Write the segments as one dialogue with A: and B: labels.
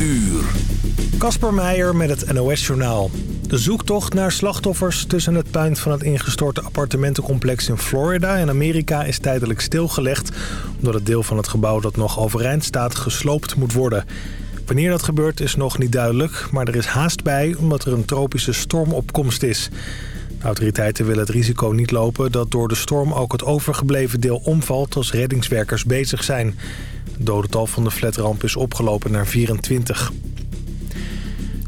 A: uur.
B: Kasper Meijer met het NOS-journaal. De zoektocht naar slachtoffers tussen het puin van het ingestorte appartementencomplex in Florida en Amerika is tijdelijk stilgelegd... omdat het deel van het gebouw dat nog overeind staat gesloopt moet worden. Wanneer dat gebeurt is nog niet duidelijk, maar er is haast bij omdat er een tropische stormopkomst is. De autoriteiten willen het risico niet lopen dat door de storm ook het overgebleven deel omvalt als reddingswerkers bezig zijn. Dodental van de flatramp is opgelopen naar 24.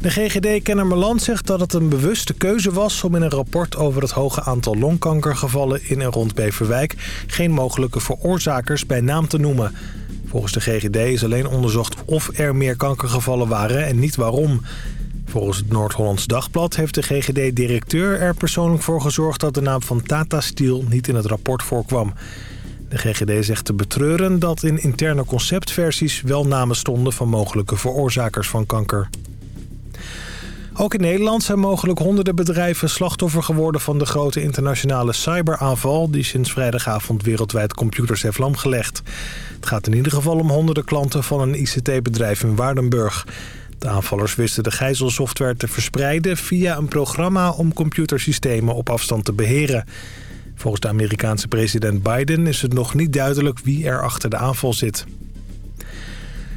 B: De GGD Kennemerland zegt dat het een bewuste keuze was... om in een rapport over het hoge aantal longkankergevallen in en rond Beverwijk... geen mogelijke veroorzakers bij naam te noemen. Volgens de GGD is alleen onderzocht of er meer kankergevallen waren en niet waarom. Volgens het Noord-Hollands Dagblad heeft de GGD-directeur er persoonlijk voor gezorgd... dat de naam van Tata Steel niet in het rapport voorkwam. De GGD zegt te betreuren dat in interne conceptversies wel namen stonden... van mogelijke veroorzakers van kanker. Ook in Nederland zijn mogelijk honderden bedrijven slachtoffer geworden van de grote internationale cyberaanval die sinds vrijdagavond wereldwijd computers heeft lamgelegd. Het gaat in ieder geval om honderden klanten van een ICT-bedrijf in Waardenburg. De aanvallers wisten de gijzelsoftware te verspreiden via een programma om computersystemen op afstand te beheren. Volgens de Amerikaanse president Biden is het nog niet duidelijk wie er achter de aanval zit.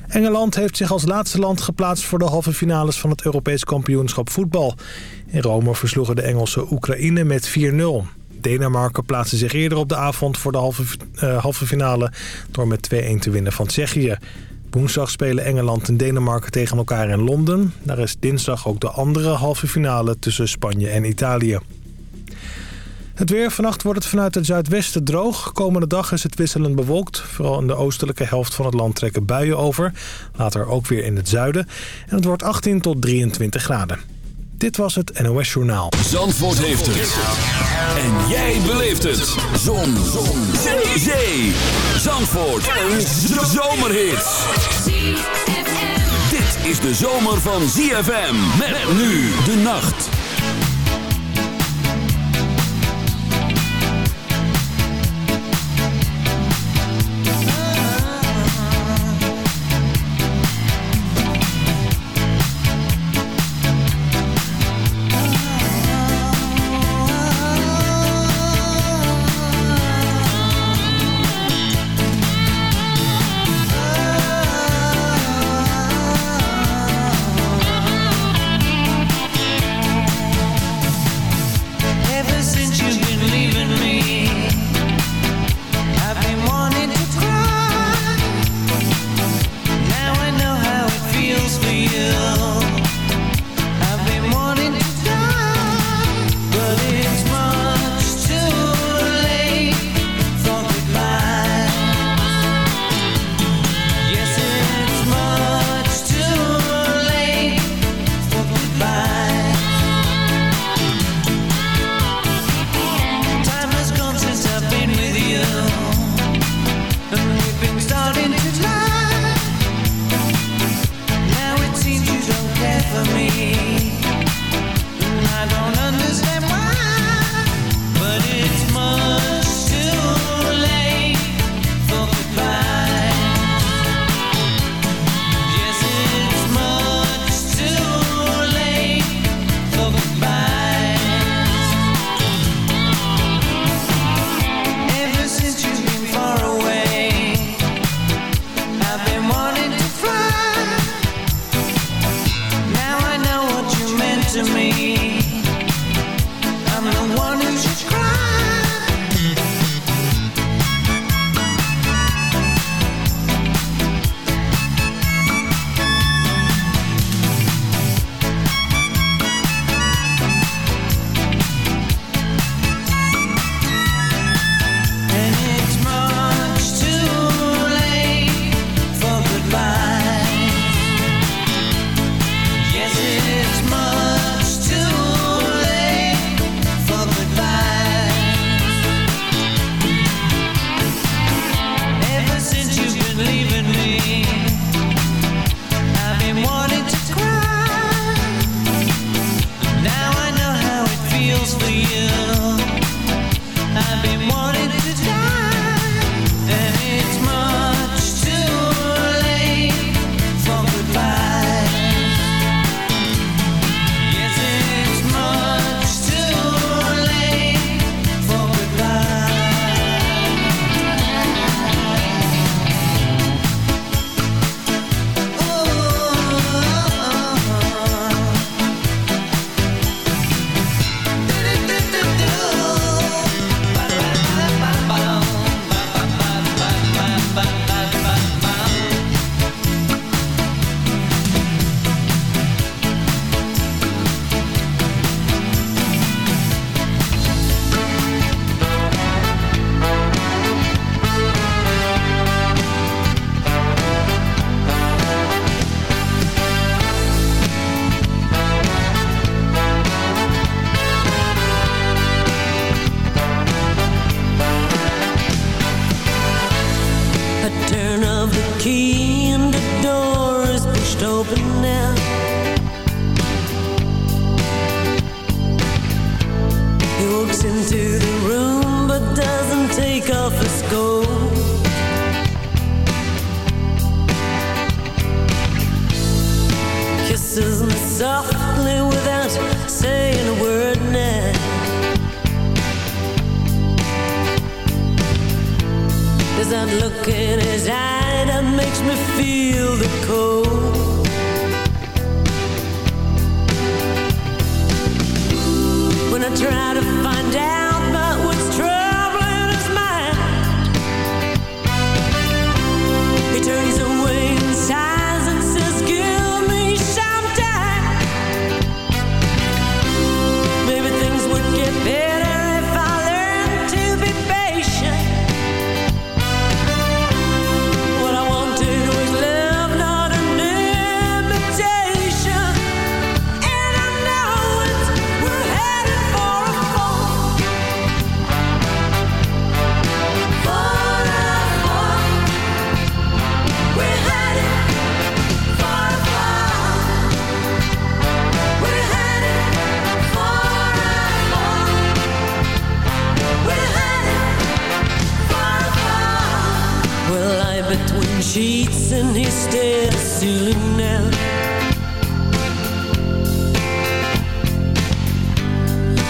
B: Engeland heeft zich als laatste land geplaatst voor de halve finales van het Europees kampioenschap voetbal. In Rome versloegen de Engelsen Oekraïne met 4-0. Denemarken plaatste zich eerder op de avond voor de halve, uh, halve finale door met 2-1 te winnen van Tsjechië. Woensdag spelen Engeland en Denemarken tegen elkaar in Londen. Daar is dinsdag ook de andere halve finale tussen Spanje en Italië. Het weer. Vannacht wordt het vanuit het zuidwesten droog. Komende dag is het wisselend bewolkt. Vooral in de oostelijke helft van het land trekken buien over. Later ook weer in het zuiden. En het wordt 18 tot 23 graden. Dit was het NOS Journaal.
A: Zandvoort heeft het. En jij beleeft het. Zon. Zon. Zee. Zandvoort. Een zomerhit. Dit is de zomer van ZFM. Met nu de nacht.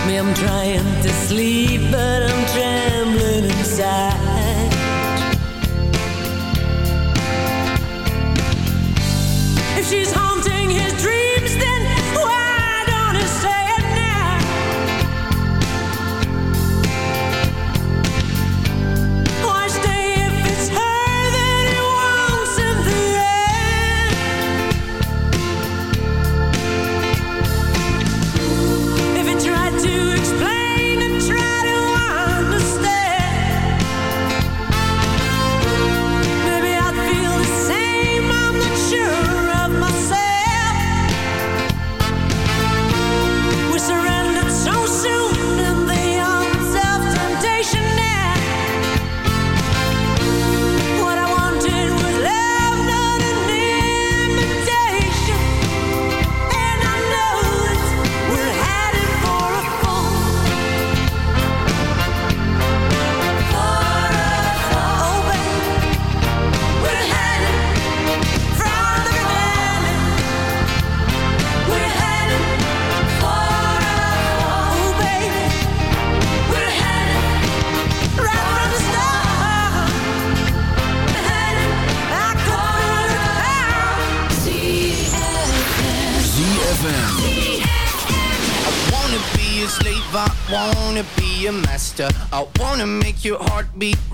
C: Me, I'm trying to sleep, but I'm trembling inside. If she's.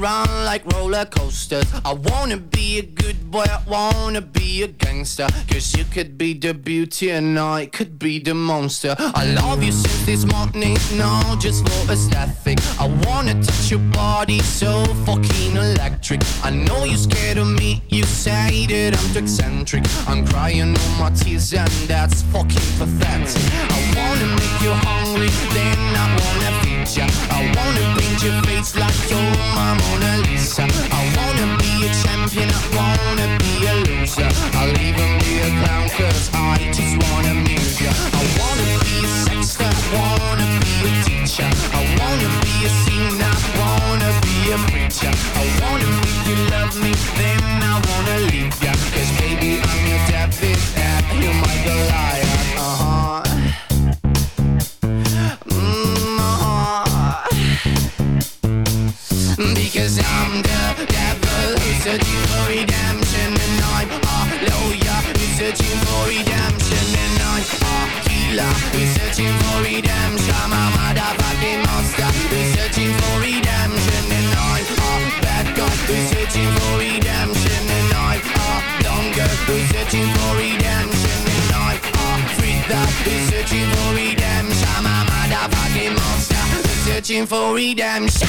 D: like roller coasters. I wanna be a good boy, I wanna be a gangster. Cause you could be the beauty and I could be the monster. I love you since this morning, no, just for aesthetic. I wanna touch your body so fucking electric. I know you're scared of me, you say that I'm too eccentric. I'm crying all my tears, and that's fucking pathetic. I wanna make you hungry, then I wanna feed ya. I wanna paint your face like you're my Lisa. I wanna be a champion, I wanna be a loser. I'll even be a clown, cause I just wanna amuse ya. I wanna be a sexter, I wanna be a teacher. I wanna be a singer. I. I wanna make you love me, then I wanna leave ya. searching for redemption. I'm a motherfucking monster. Searching for redemption.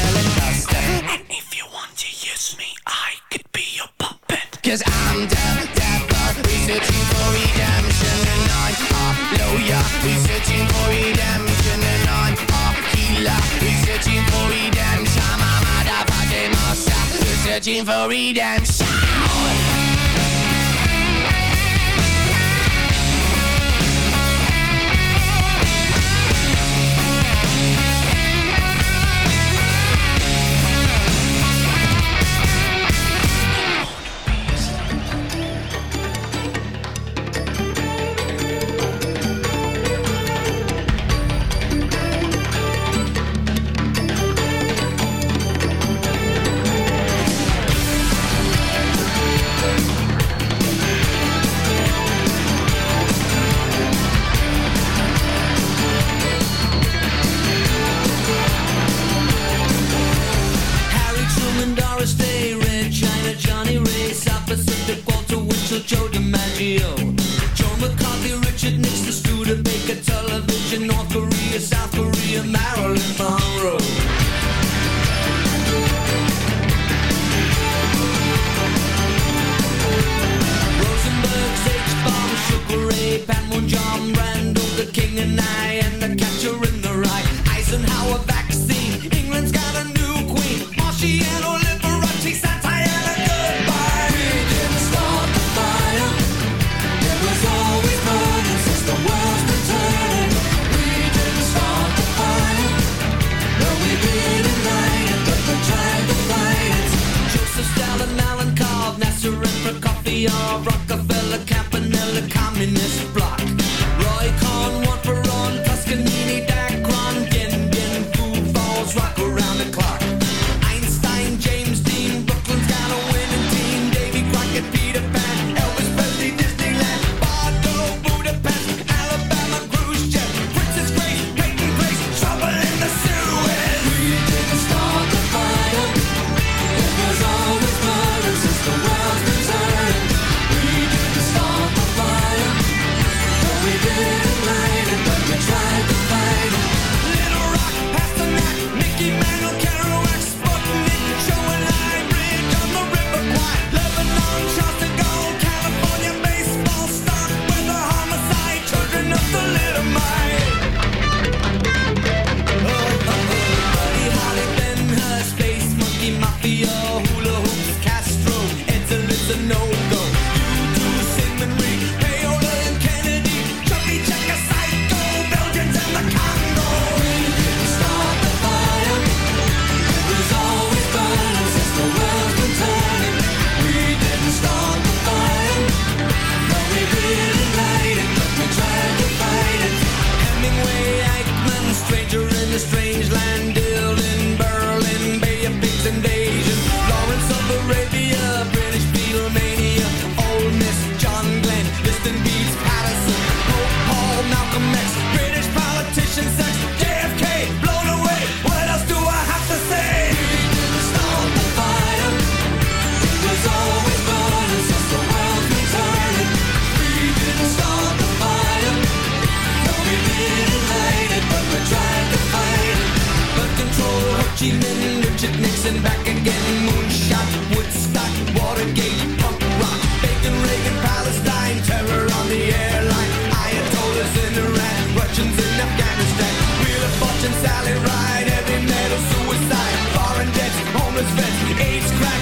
D: for redemption.
E: Rockefeller, Campanella, Communist Bloc. Roy Cohn, one for Cheeman, Richard Nixon, back again, moonshot, Woodstock, Watergate, punk rock, Reagan, Palestine, terror on the airline, Ayatollahs in Iran, Russians in Afghanistan, Wheel of Fortune, Sally Ride, heavy metal, suicide, foreign homeless vets, AIDS crack,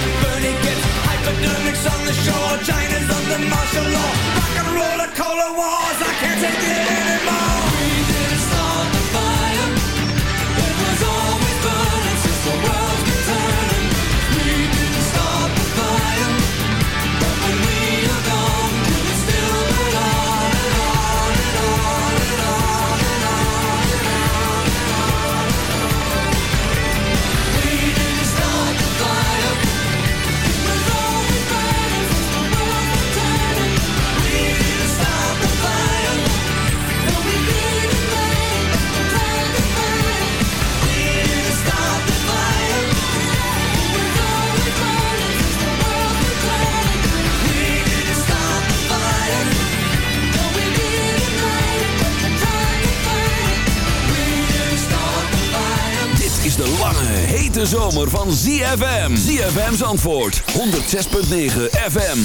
E: hypodermics on the shore, China's under martial law.
F: De lange, hete zomer van ZFM. ZFM's antwoord, 106.9 FM.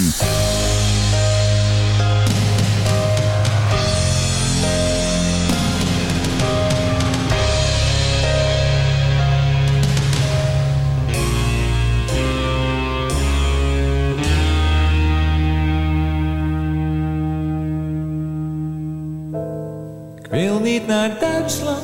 G: Ik wil niet naar Duitsland,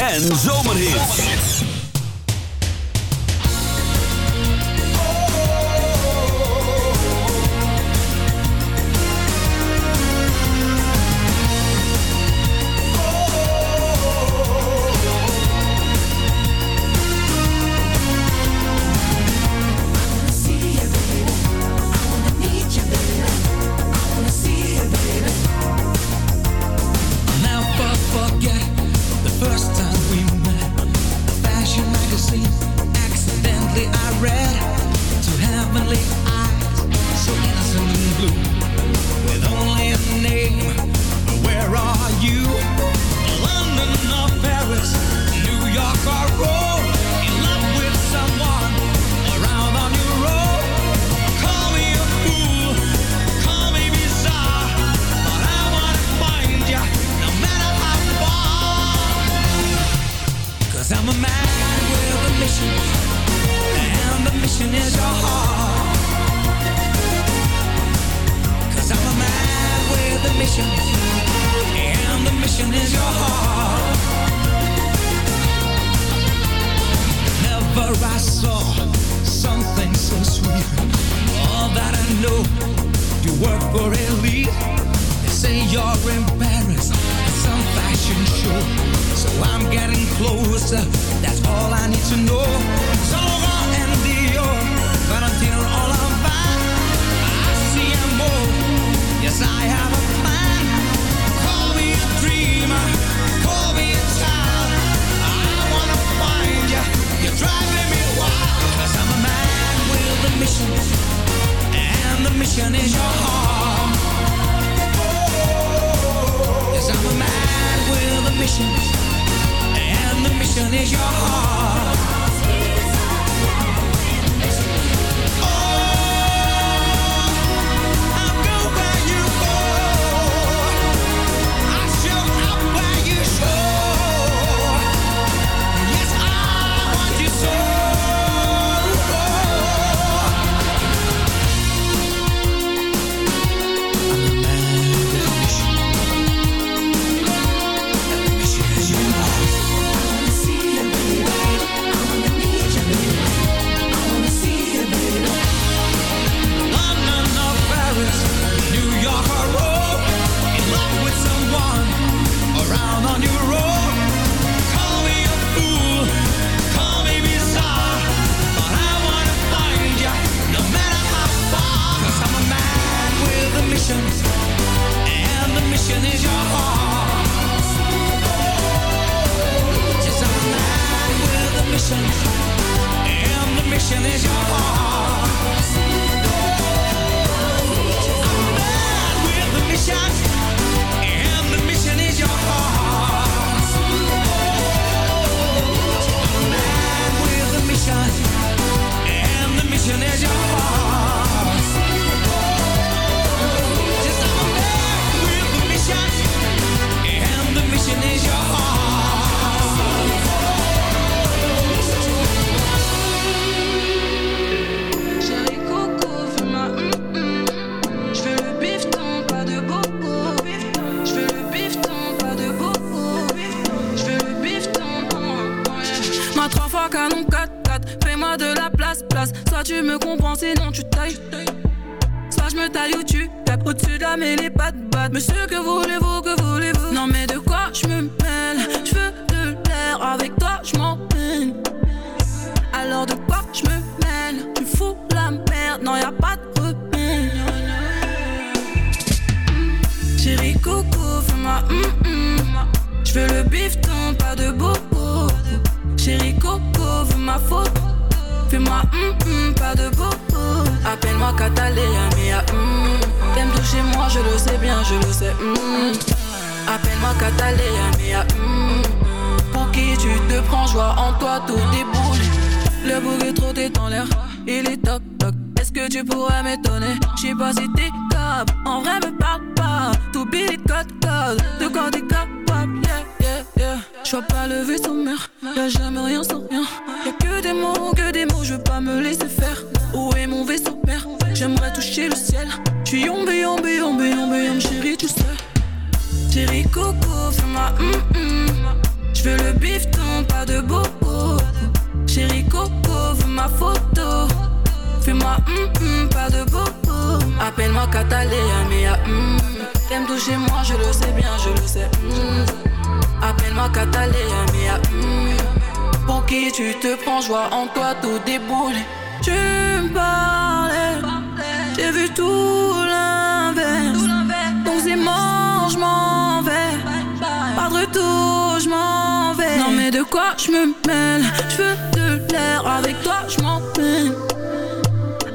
A: en
H: zo. Joie en toi, tout déboule. Le bouc est trop dans l'air, il est toc toc. Est-ce que tu pourrais m'étonner? J'sais pas si t'es capable, en vrai me parle pas. Tout billet code code, de quoi t'es capable, yeah yeah yeah. J'vois pas le vaisseau mère, y'a jamais rien sans rien. Y'a que des mots, que des mots, je veux pas me laisser faire. Où est mon vaisseau mère? J'aimerais toucher le ciel. J'suis yombe, yombe, yombe, yombe, yombe, chérie, tu sais. Chérie coco, fais-moi hum hum. J'veux le bifton, pas de bobo. Chérie coco, veux ma photo. Fais-moi hum hum, pas de bobo. Appelle-moi Catalina, mia hum. T'aimes toucher moi, je le sais bien, je le sais. hum. Appelle-moi Catalina, mia hum. Pour qui tu te prends, joie en toi, tout déboule. Tu me parlais, j'ai vu tout l'inverse. Donc c'est mort, je m'en vais. Pas de retour, je m'en vais. Mais de quoi je me mêle? Je veux de l'air, avec toi je m'en peine.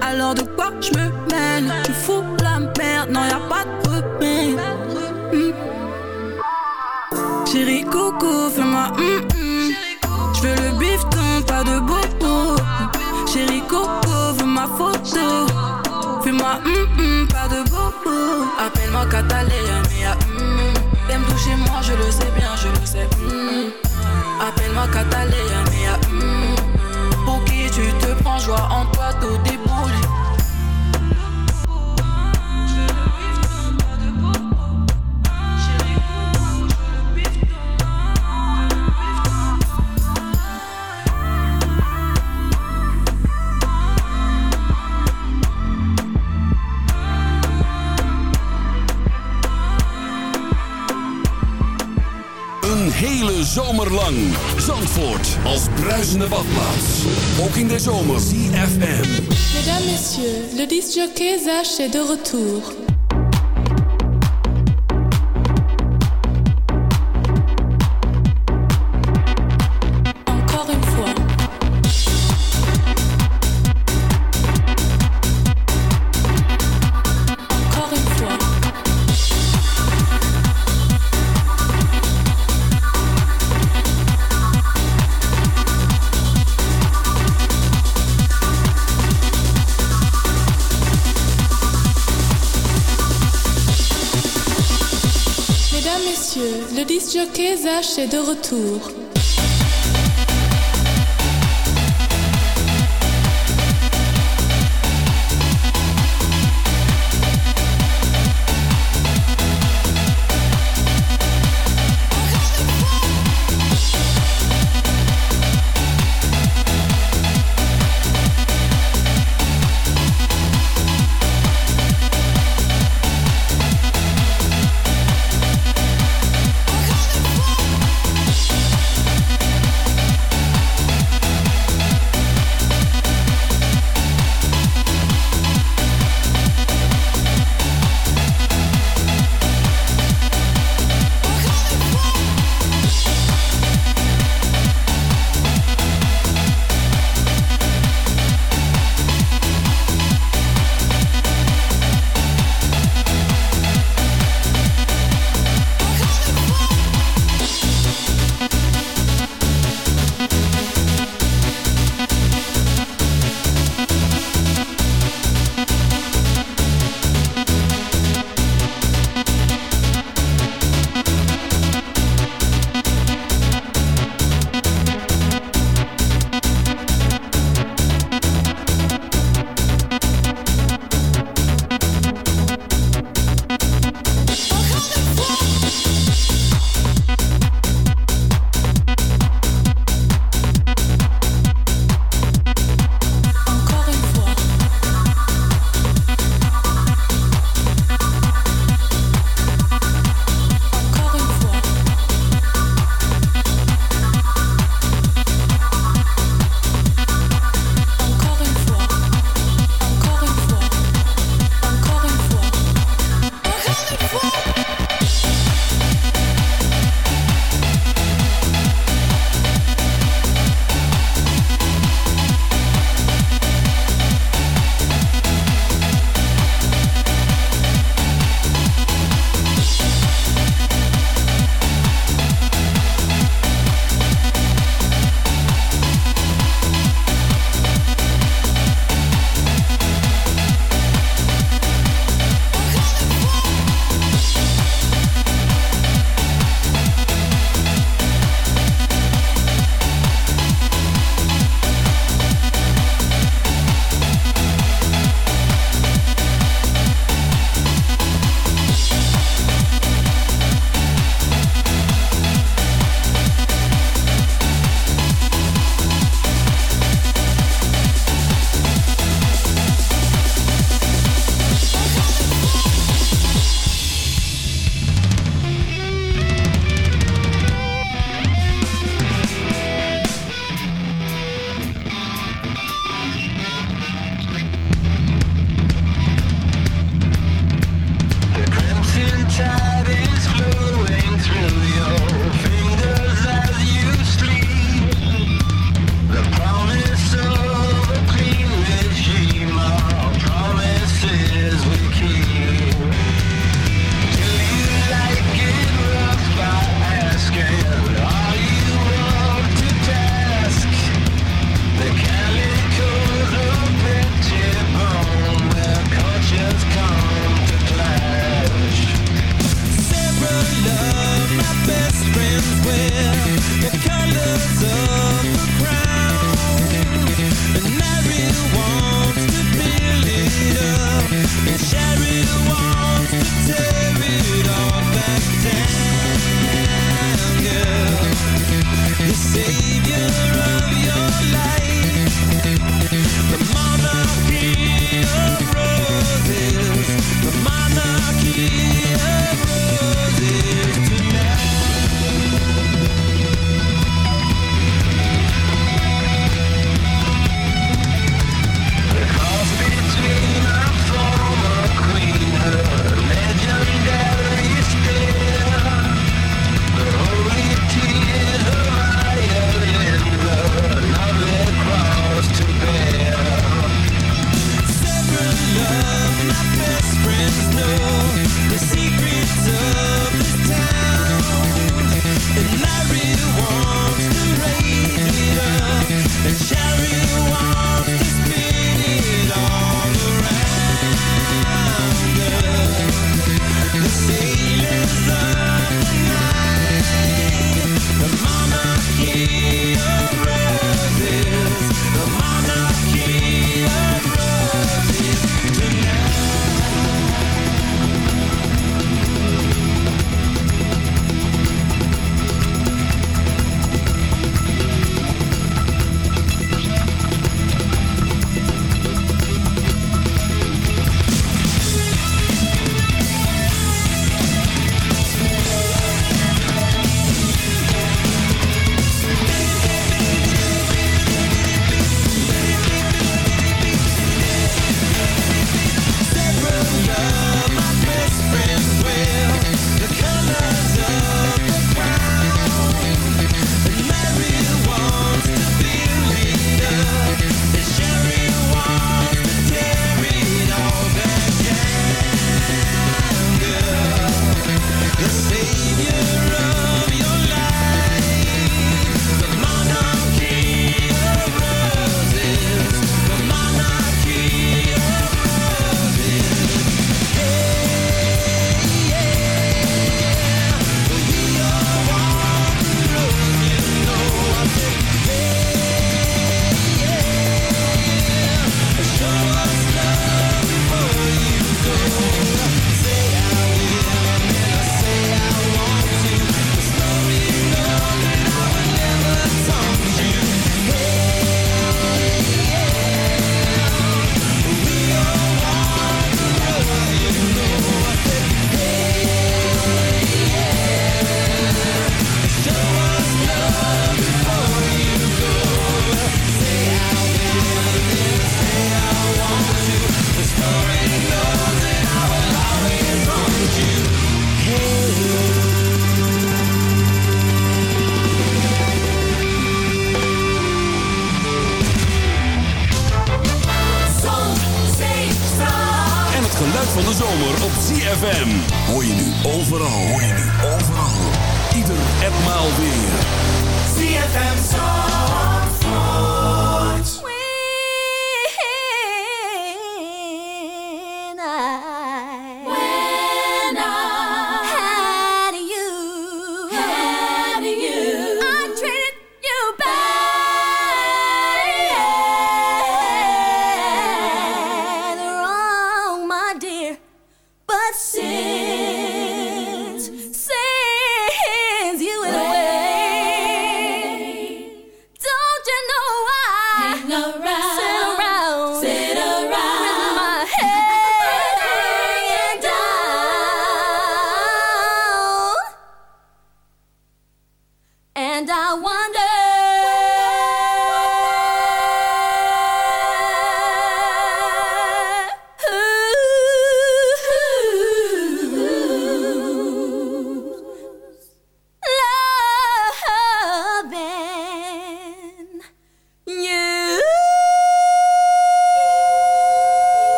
H: Alors de quoi je me mêle? Tu fous la merde, non y'a pas de remède. Hmm. Chérie coco, fais-moi hum hum. Je veux le bifton, pas de bobo. Chérie coco, veux ma photo. Fais-moi hum hum, pas de bobo. Appelle-moi Catalina, mia hum. T'aimes toucher moi, je le sais bien, je le sais. Appelle-moi Catalina, mia hum. Pour qui tu te prends, joie en toi, tout
A: hele zomer lang. Zandvoort als bruisende badplaats. Ook in de zomer. CFM.
I: Mesdames, Messieurs, le disc jockey Zach est de retour. Est de retour.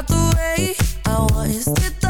C: out the
J: way. I want you to